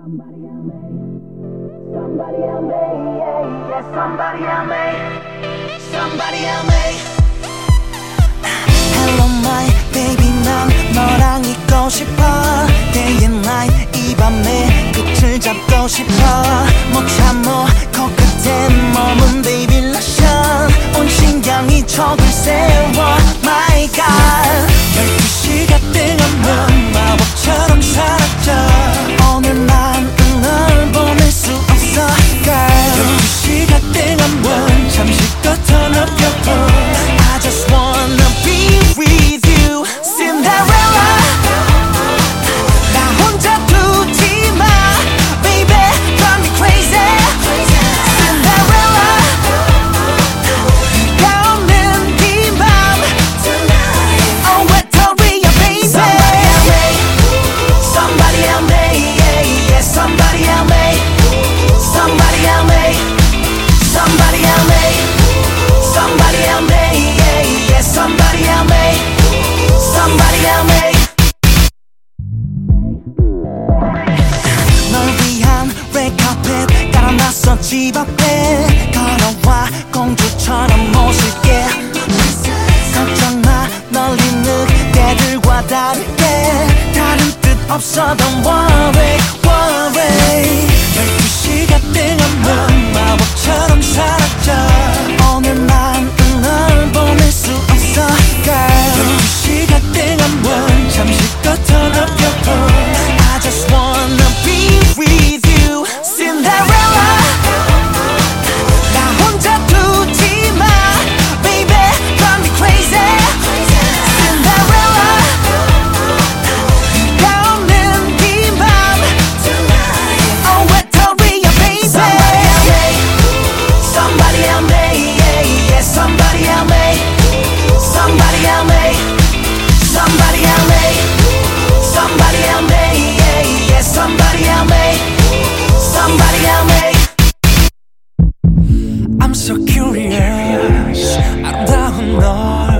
Somebody I made. Somebody I made. Yeah, yeah. Somebody I made. Somebody I made. Hello, my baby. 난 너랑 있고 싶어. Somebody help me 널 위한 레카펫 깔아놨어 집 앞에. 걸어와 공주처럼 모실게. 걱정 마 널리 늑대들과 다르게. 다른 뜻 없어 Don't worry worry. 12시가 뜨는 so curious. 아름다운 널.